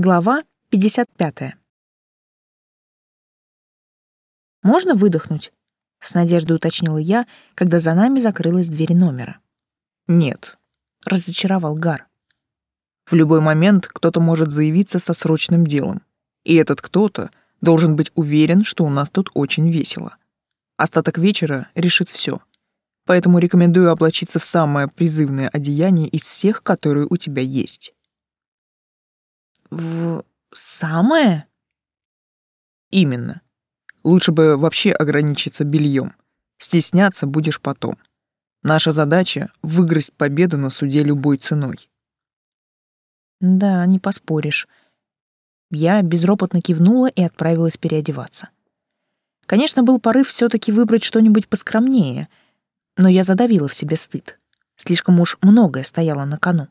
Глава 55. «Можно выдохнуть?» — с надеждой уточнила я, когда за нами закрылась дверь номера. «Нет», — разочаровал Гар. «В любой момент кто-то может заявиться со срочным делом, и этот кто-то должен быть уверен, что у нас тут очень весело. Остаток вечера решит все. Поэтому рекомендую облачиться в самое призывное одеяние из всех, которые у тебя есть». «В самое?» «Именно. Лучше бы вообще ограничиться бельем. Стесняться будешь потом. Наша задача — выиграть победу на суде любой ценой». «Да, не поспоришь». Я безропотно кивнула и отправилась переодеваться. Конечно, был порыв все таки выбрать что-нибудь поскромнее, но я задавила в себе стыд. Слишком уж многое стояло на кону.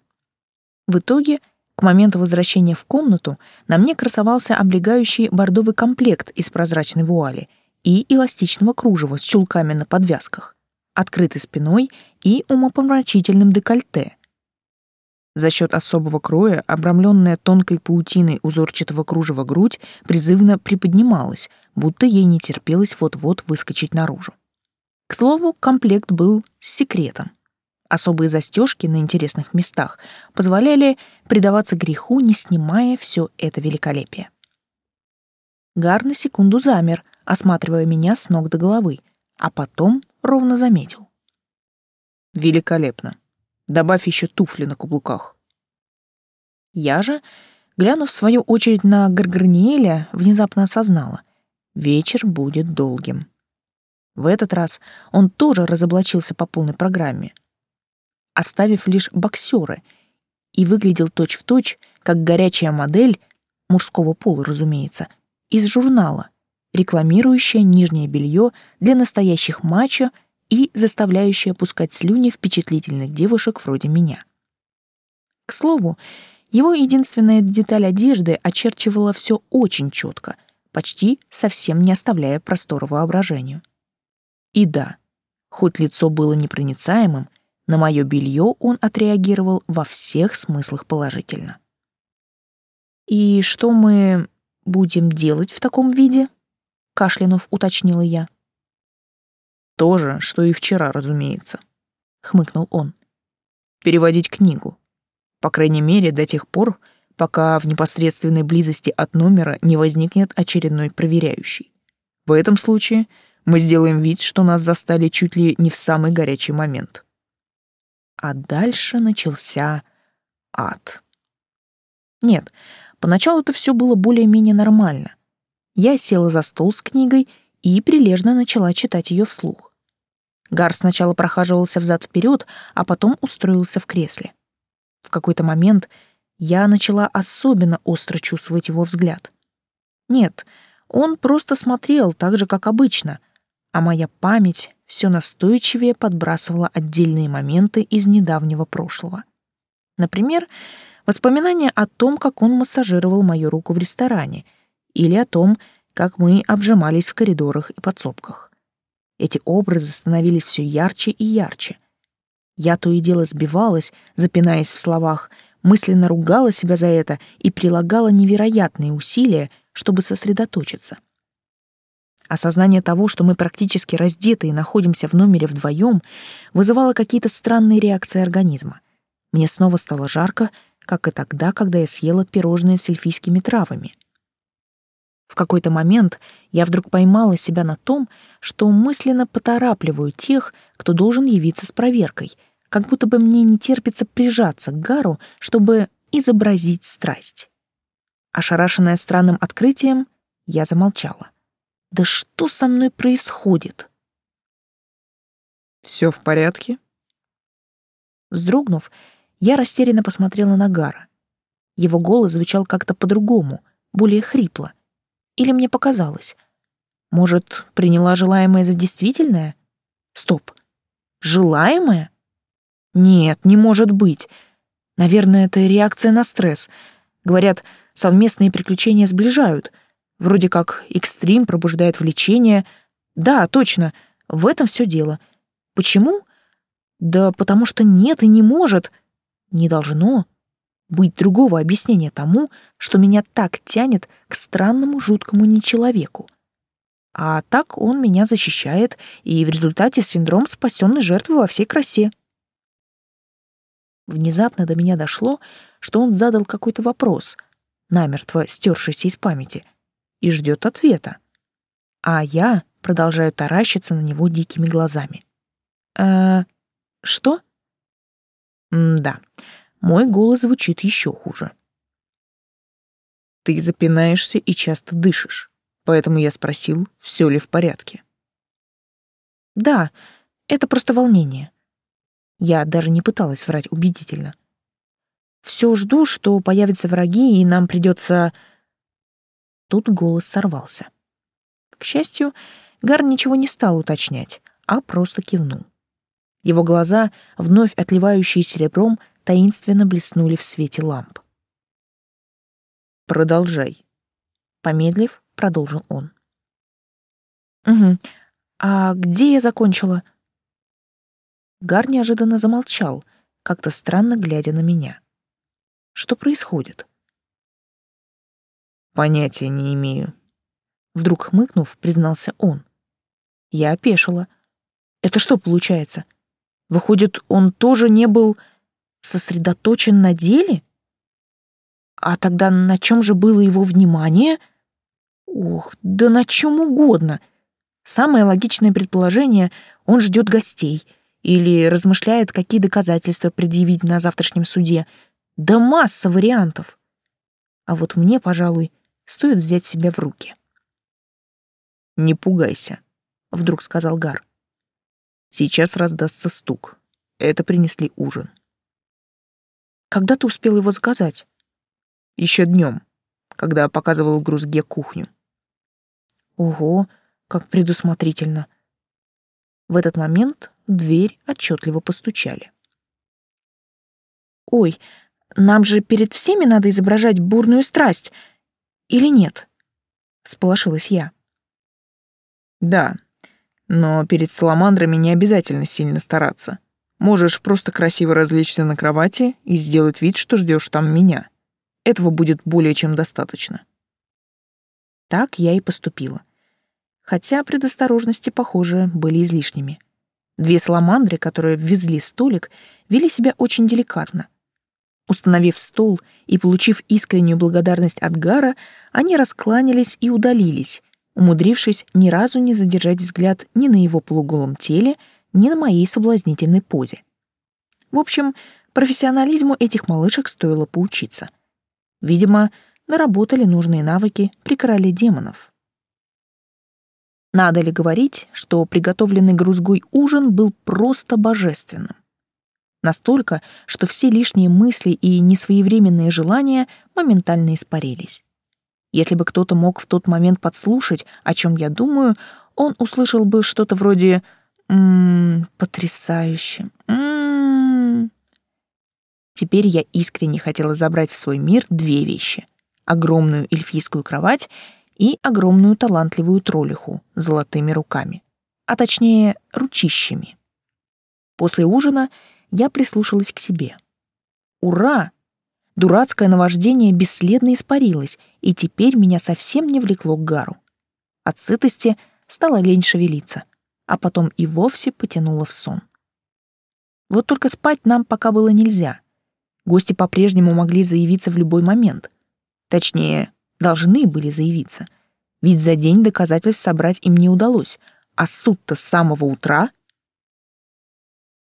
В итоге к моменту возвращения в комнату на мне красовался облегающий бордовый комплект из прозрачной вуали и эластичного кружева с чулками на подвязках, открытой спиной и умопомрачительным декольте. За счет особого кроя, обрамленная тонкой паутиной узорчатого кружева грудь призывно приподнималась, будто ей не терпелось вот-вот выскочить наружу. К слову, комплект был с секретом. Особые застежки на интересных местах позволяли предаваться греху, не снимая все это великолепие. Гар на секунду замер, осматривая меня с ног до головы, а потом ровно заметил. «Великолепно. Добавь еще туфли на каблуках». Я же, глянув в свою очередь на Гаргарниэля, внезапно осознала. Вечер будет долгим. В этот раз он тоже разоблачился по полной программе — оставив лишь боксеры, и выглядел точь-в-точь, как горячая модель, мужского пола, разумеется, из журнала, рекламирующая нижнее белье для настоящих мачо и заставляющая пускать слюни впечатлительных девушек вроде меня. К слову, его единственная деталь одежды очерчивала все очень четко, почти совсем не оставляя простора воображению. И да, хоть лицо было непроницаемым, на мое белье он отреагировал во всех смыслах положительно. «И что мы будем делать в таком виде?» — кашлянув уточнила я. «То же, что и вчера, разумеется», — хмыкнул он. «Переводить книгу. По крайней мере, до тех пор, пока в непосредственной близости от номера не возникнет очередной проверяющий. В этом случае мы сделаем вид, что нас застали чуть ли не в самый горячий момент». А дальше начался ад. Нет, поначалу это все было более-менее нормально. Я села за стол с книгой и прилежно начала читать ее вслух. Гар сначала прохаживался взад-вперед, а потом устроился в кресле. В какой-то момент я начала особенно остро чувствовать его взгляд. Нет, он просто смотрел так же, как обычно, а моя память все настойчивее подбрасывала отдельные моменты из недавнего прошлого. Например, воспоминания о том, как он массажировал мою руку в ресторане, или о том, как мы обжимались в коридорах и подсобках. Эти образы становились все ярче и ярче. Я то и дело сбивалась, запинаясь в словах, мысленно ругала себя за это и прилагала невероятные усилия, чтобы сосредоточиться. Осознание того, что мы практически раздеты и находимся в номере вдвоем, вызывало какие-то странные реакции организма. Мне снова стало жарко, как и тогда, когда я съела пирожные с эльфийскими травами. В какой-то момент я вдруг поймала себя на том, что мысленно поторапливаю тех, кто должен явиться с проверкой, как будто бы мне не терпится прижаться к Гару, чтобы изобразить страсть. Ошарашенная странным открытием, я замолчала. Да что со мной происходит? Все в порядке? Вздрогнув, я растерянно посмотрела на Гара. Его голос звучал как-то по-другому, более хрипло. Или мне показалось? Может, приняла желаемое за действительное? Стоп. Желаемое? Нет, не может быть. Наверное, это реакция на стресс. Говорят, совместные приключения сближают — Вроде как экстрим пробуждает влечение. Да, точно, в этом все дело. Почему? Да потому что нет и не может. Не должно. быть другого объяснения тому, что меня так тянет к странному жуткому нечеловеку. А так он меня защищает, и в результате синдром спасенной жертвы во всей красе. Внезапно до меня дошло, что он задал какой-то вопрос, намертво стершийся из памяти, и ждет ответа. А я продолжаю таращиться на него дикими глазами. «Э, что?» М-да, мой голос звучит еще хуже. Ты запинаешься и часто дышишь, поэтому я спросил, все ли в порядке. Да, это просто волнение. Я даже не пыталась врать убедительно. Все жду, что появятся враги, и нам придется. Тут голос сорвался. К счастью, Гар ничего не стал уточнять, а просто кивнул. Его глаза, вновь отливающие серебром, таинственно блеснули в свете ламп. «Продолжай», — помедлив, продолжил он. «Угу. А где я закончила?» Гар неожиданно замолчал, как-то странно глядя на меня. Что происходит? Понятия не имею. Вдруг хмыкнув, признался он. Я опешила. Это что получается? Выходит, он тоже не был сосредоточен на деле? А тогда на чем же было его внимание? Ох, да на чем угодно. Самое логичное предположение — он ждет гостей — или размышляет, какие доказательства предъявить на завтрашнем суде. Да масса вариантов. А вот мне, пожалуй, стоит взять себя в руки. «Не пугайся», — вдруг сказал Гар. «Сейчас раздастся стук. Это принесли ужин». «Когда ты успел его заказать?» Еще днем, когда показывал Грузге кухню». «Ого, как предусмотрительно». В этот момент дверь отчетливо постучали. «Ой, нам же перед всеми надо изображать бурную страсть. Или нет?» — сполошилась я. «Да, но перед саламандрами не обязательно сильно стараться. Можешь просто красиво развлечься на кровати и сделать вид, что ждешь там меня. Этого будет более чем достаточно». Так я и поступила хотя предосторожности, похоже, были излишними. Две саламандры, которые ввезли столик, вели себя очень деликатно. Установив стол и получив искреннюю благодарность от Гара, они раскланялись и удалились, умудрившись ни разу не задержать взгляд ни на его полуголом теле, ни на моей соблазнительной позе. В общем, профессионализму этих малышек стоило поучиться. Видимо, наработали нужные навыки при короле демонов. Надо ли говорить, что приготовленный грузгой ужин был просто божественным? Настолько, что все лишние мысли и несвоевременные желания моментально испарились. Если бы кто-то мог в тот момент подслушать, о чем я думаю, он услышал бы что-то вроде «Ммм, потрясающе! Ммм...» Теперь я искренне хотела забрать в свой мир две вещи — огромную эльфийскую кровать и огромную талантливую троллиху с золотыми руками, а точнее ручищами. После ужина я прислушалась к себе. Ура! Дурацкое наваждение бесследно испарилось, и теперь меня совсем не влекло к гару. От сытости стало лень шевелиться, а потом и вовсе потянуло в сон. Вот только спать нам пока было нельзя. Гости по-прежнему могли заявиться в любой момент. Точнее, должны были заявиться. Ведь за день доказательств собрать им не удалось, а суд-то с самого утра.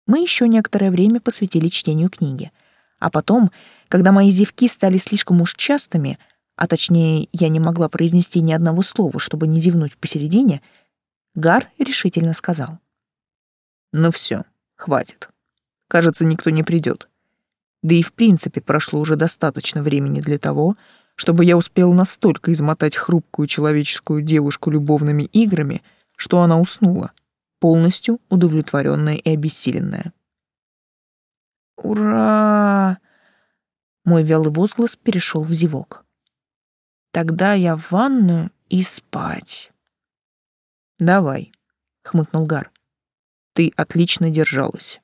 Мы еще некоторое время посвятили чтению книги. А потом, когда мои зевки стали слишком уж частыми, а точнее, я не могла произнести ни одного слова, чтобы не зевнуть посередине, Гар решительно сказал. «Ну все, хватит. Кажется, никто не придет. Да и в принципе прошло уже достаточно времени для того, чтобы я успел настолько измотать хрупкую человеческую девушку любовными играми, что она уснула, полностью удовлетворенная и обессиленная. «Ура!» Мой вялый возглас перешел в зевок. «Тогда я в ванную и спать». «Давай», — хмыкнул Гар. «Ты отлично держалась».